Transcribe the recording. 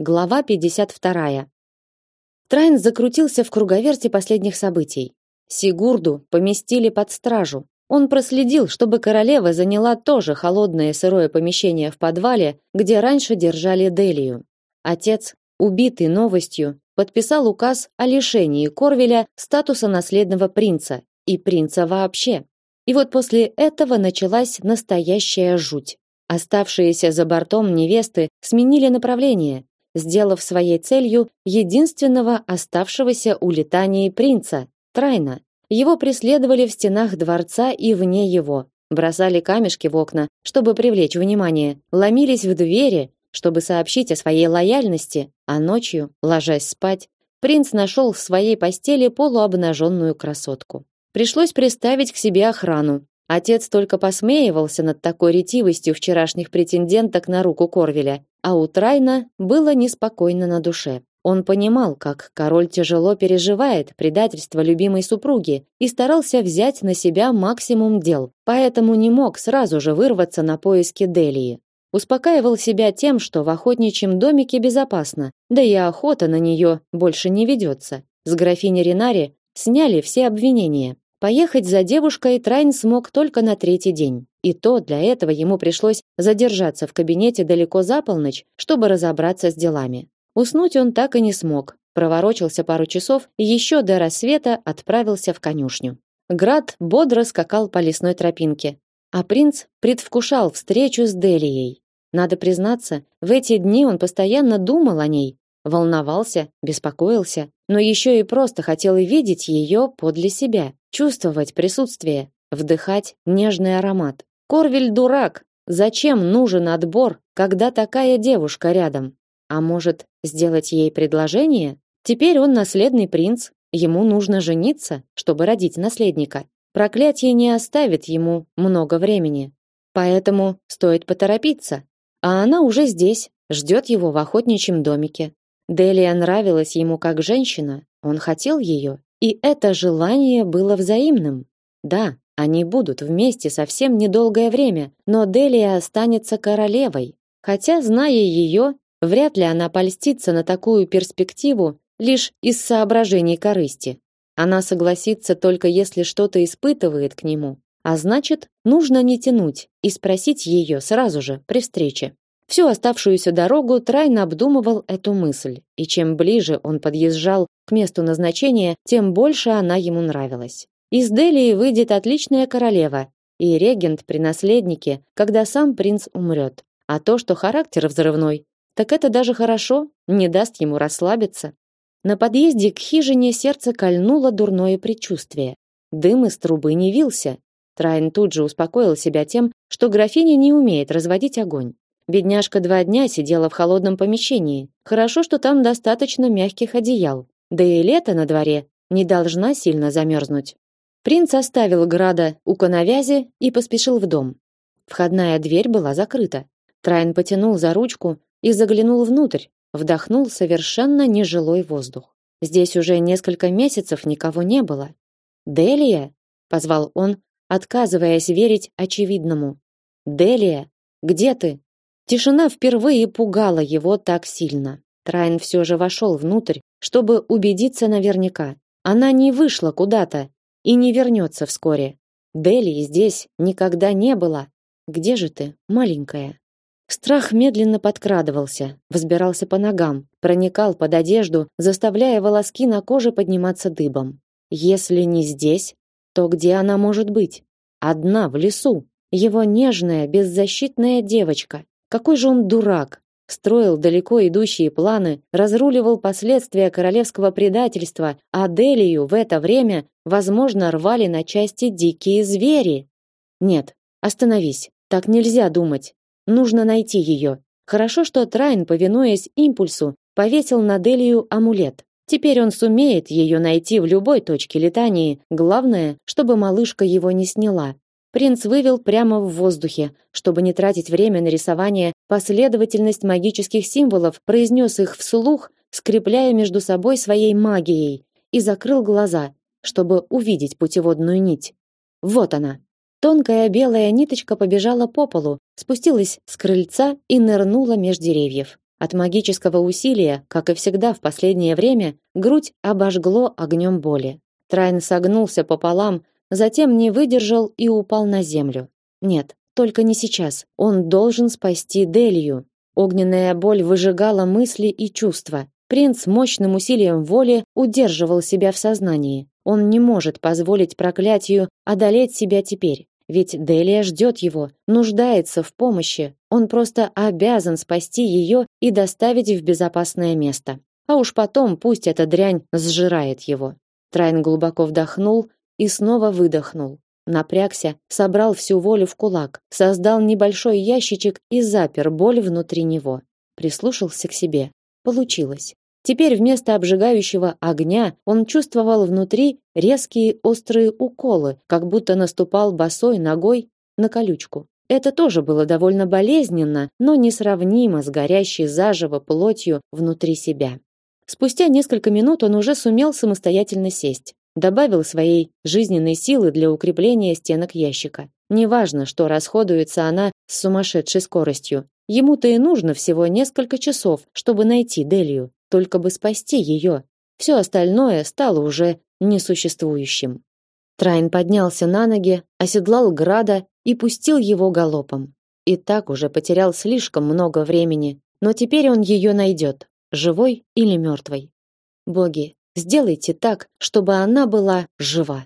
Глава 52. Трайн закрутился в круговерте последних событий. Сигурду поместили под стражу. Он проследил, чтобы королева заняла тоже холодное сырое помещение в подвале, где раньше держали Делию. Отец, убитый новостью, подписал указ о лишении Корвеля статуса наследного принца и принца вообще. И вот после этого началась настоящая жуть. Оставшиеся за бортом невесты сменили направление, сделав своей целью единственного оставшегося у Литании принца Трайна. Его преследовали в стенах дворца и вне его, бросали камешки в окна, чтобы привлечь внимание, ломились в двери, чтобы сообщить о своей лояльности, а ночью, ложась спать, принц нашел в своей постели полуобнаженную красотку. Пришлось приставить к себе охрану. Отец только посмеивался над такой ретивостью вчерашних претенденток на руку Корвеля, а у Трайна было неспокойно на душе. Он понимал, как король тяжело переживает предательство любимой супруги и старался взять на себя максимум дел, поэтому не мог сразу же вырваться на поиски Делии. Успокаивал себя тем, что в охотничьем домике безопасно, да и охота на нее больше не ведется. С графини Ренари сняли все обвинения. Поехать за девушкой Трайн смог только на третий день. И то для этого ему пришлось задержаться в кабинете далеко за полночь, чтобы разобраться с делами. Уснуть он так и не смог. Проворочился пару часов и еще до рассвета отправился в конюшню. Град бодро скакал по лесной тропинке, а принц предвкушал встречу с Делией. Надо признаться, в эти дни он постоянно думал о ней, волновался, беспокоился, но еще и просто хотел видеть ее подле себя, чувствовать присутствие, вдыхать нежный аромат. Корвель дурак. Зачем нужен отбор, когда такая девушка рядом? А может, сделать ей предложение? Теперь он наследный принц, ему нужно жениться, чтобы родить наследника. Проклятие не оставит ему много времени. Поэтому стоит поторопиться. А она уже здесь, ждет его в охотничьем домике. Делия нравилась ему как женщина, он хотел ее, и это желание было взаимным. Да, они будут вместе совсем недолгое время, но Делия останется королевой. Хотя, зная ее, вряд ли она польстится на такую перспективу лишь из соображений корысти. Она согласится только если что-то испытывает к нему. А значит, нужно не тянуть и спросить ее сразу же при встрече. Всю оставшуюся дорогу Трайн обдумывал эту мысль, и чем ближе он подъезжал к месту назначения, тем больше она ему нравилась. Из Делии выйдет отличная королева и регент при наследнике, когда сам принц умрет. А то, что характер взрывной, так это даже хорошо, не даст ему расслабиться. На подъезде к хижине сердце кольнуло дурное предчувствие. Дым из трубы не вился. Трайн тут же успокоил себя тем, что графиня не умеет разводить огонь. Бедняжка два дня сидела в холодном помещении. Хорошо, что там достаточно мягких одеял. Да и лето на дворе не должна сильно замерзнуть. Принц оставил Града у коновязи и поспешил в дом. Входная дверь была закрыта. Трайн потянул за ручку и заглянул внутрь, вдохнул совершенно нежилой воздух. Здесь уже несколько месяцев никого не было. «Делия?» — позвал он, отказываясь верить очевидному. «Делия, где ты?» Тишина впервые пугала его так сильно. Трайн все же вошел внутрь, чтобы убедиться наверняка. Она не вышла куда-то и не вернется вскоре. Дели здесь никогда не было. Где же ты, маленькая? Страх медленно подкрадывался, взбирался по ногам, проникал под одежду, заставляя волоски на коже подниматься дыбом. Если не здесь, то где она может быть? Одна в лесу. Его нежная, беззащитная девочка, какой же он дурак! Строил далеко идущие планы, разруливал последствия королевского предательства, а Делию в это время, возможно, рвали на части дикие звери. Нет, остановись. Так нельзя думать. Нужно найти ее. Хорошо, что Трайн, повинуясь импульсу, повесил на Делию амулет. Теперь он сумеет ее найти в любой точке летания. Главное, чтобы малышка его не сняла. Принц вывел прямо в воздухе, чтобы не тратить время на рисование, последовательность магических символов, произнес их вслух, скрепляя между собой своей магией, и закрыл глаза, чтобы увидеть путеводную нить. Вот она. Тонкая белая ниточка побежала по полу, спустилась с крыльца и нырнула меж деревьев. От магического усилия, как и всегда в последнее время, грудь обожгло огнем боли. Трайн согнулся пополам, затем не выдержал и упал на землю. Нет, только не сейчас. Он должен спасти Делию. Огненная боль выжигала мысли и чувства. Принц мощным усилием воли удерживал себя в сознании. Он не может позволить проклятию одолеть себя теперь. Ведь Делия ждет его, нуждается в помощи. Он просто обязан спасти ее и доставить в безопасное место. А уж потом пусть эта дрянь сжирает его. Трайн глубоко вдохнул и снова выдохнул напрягся, собрал всю волю в кулак, создал небольшой ящичек и запер боль внутри него. Прислушался к себе. Получилось. Теперь вместо обжигающего огня он чувствовал внутри резкие острые уколы, как будто наступал босой ногой на колючку. Это тоже было довольно болезненно, но несравнимо с горящей заживо плотью внутри себя. Спустя несколько минут он уже сумел самостоятельно сесть добавил своей жизненной силы для укрепления стенок ящика. Неважно, что расходуется она с сумасшедшей скоростью. Ему-то и нужно всего несколько часов, чтобы найти Делию, только бы спасти ее. Все остальное стало уже несуществующим. Трайн поднялся на ноги, оседлал Града и пустил его галопом. И так уже потерял слишком много времени, но теперь он ее найдет, живой или мертвой. Боги, Сделайте так, чтобы она была жива.